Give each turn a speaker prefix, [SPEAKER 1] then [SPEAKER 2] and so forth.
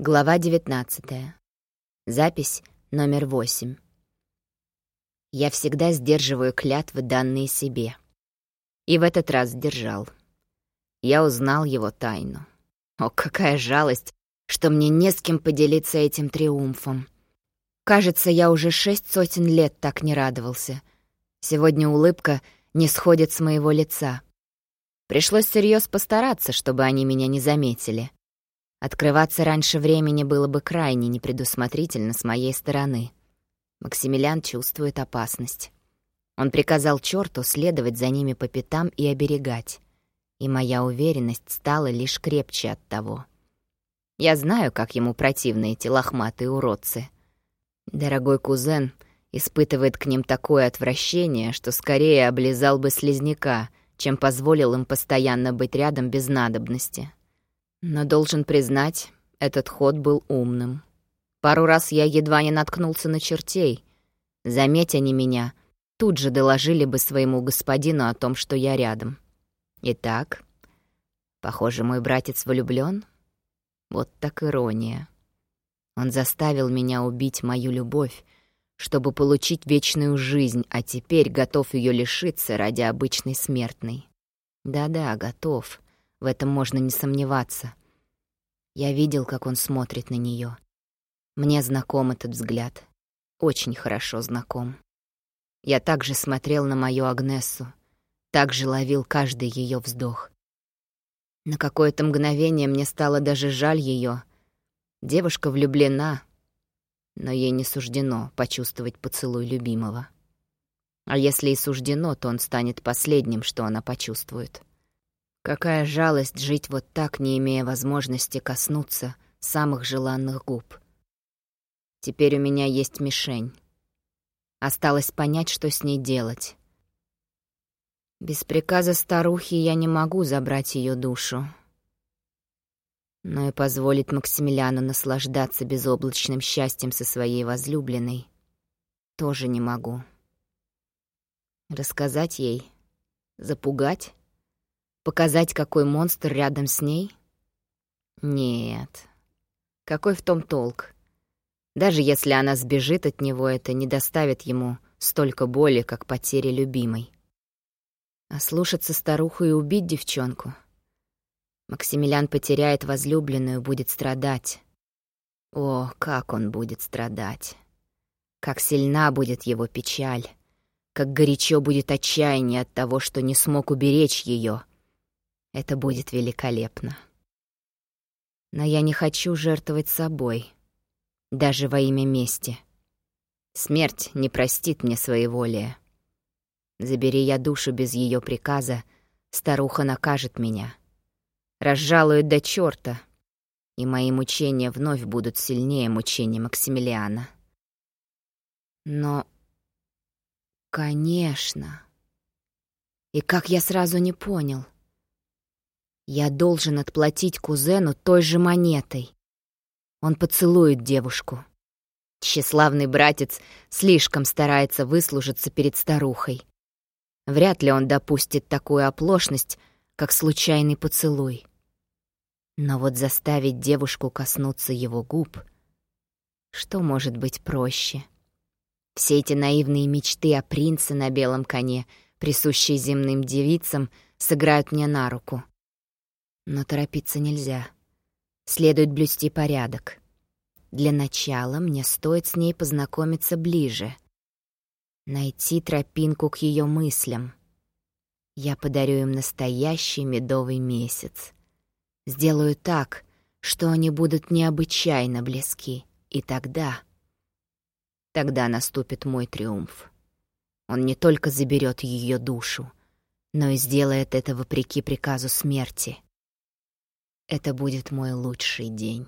[SPEAKER 1] Глава 19. Запись номер 8. Я всегда сдерживаю клятвы, данные себе. И в этот раз сдержал. Я узнал его тайну. О, какая жалость, что мне не с кем поделиться этим триумфом. Кажется, я уже шесть сотен лет так не радовался. Сегодня улыбка не сходит с моего лица. Пришлось всерьез постараться, чтобы они меня не заметили. Открываться раньше времени было бы крайне непредусмотрительно с моей стороны. Максимилиан чувствует опасность. Он приказал черту следовать за ними по пятам и оберегать. И моя уверенность стала лишь крепче от того. Я знаю, как ему противны эти лохматые уродцы. Дорогой кузен испытывает к ним такое отвращение, что скорее облизал бы слизняка, чем позволил им постоянно быть рядом без надобности. Но должен признать, этот ход был умным. Пару раз я едва не наткнулся на чертей. Заметь они меня, тут же доложили бы своему господину о том, что я рядом. Итак, похоже, мой братец влюблён. Вот так ирония. Он заставил меня убить мою любовь, чтобы получить вечную жизнь, а теперь готов её лишиться ради обычной смертной. Да-да, готов. В этом можно не сомневаться. Я видел, как он смотрит на нее. Мне знаком этот взгляд. Очень хорошо знаком. Я также смотрел на мою Агнесу, также ловил каждый ее вздох. На какое-то мгновение мне стало даже жаль ее. Девушка влюблена, но ей не суждено почувствовать поцелуй любимого. А если и суждено, то он станет последним, что она почувствует. Какая жалость жить вот так, не имея возможности коснуться самых желанных губ. Теперь у меня есть мишень. Осталось понять, что с ней делать. Без приказа старухи я не могу забрать ее душу. Но и позволить Максимилиану наслаждаться безоблачным счастьем со своей возлюбленной тоже не могу. Рассказать ей? Запугать? Показать, какой монстр рядом с ней? Нет. Какой в том толк? Даже если она сбежит от него, это не доставит ему столько боли, как потеря любимой. А слушаться старуху и убить девчонку? Максимилиан потеряет возлюбленную, будет страдать. О, как он будет страдать! Как сильна будет его печаль! Как горячо будет отчаяние от того, что не смог уберечь ее, это будет великолепно. Но я не хочу жертвовать собой, даже во имя мести. Смерть не простит мне своеволия. Забери я душу без ее приказа, старуха накажет меня. Разжалует до чёрта, и мои мучения вновь будут сильнее мучений Максимилиана. Но... Конечно. И как я сразу не понял — я должен отплатить кузену той же монетой. Он поцелует девушку. Тщеславный братец слишком старается выслужиться перед старухой. Вряд ли он допустит такую оплошность, как случайный поцелуй. Но вот заставить девушку коснуться его губ... Что может быть проще? Все эти наивные мечты о принце на белом коне, присущие земным девицам, сыграют мне на руку. Но торопиться нельзя. Следует блюсти порядок. Для начала мне стоит с ней познакомиться ближе. Найти тропинку к ее мыслям. Я подарю им настоящий медовый месяц. Сделаю так, что они будут необычайно близки. И тогда... Тогда наступит мой триумф. Он не только заберет ее душу, но и сделает это вопреки приказу смерти — это будет мой лучший день.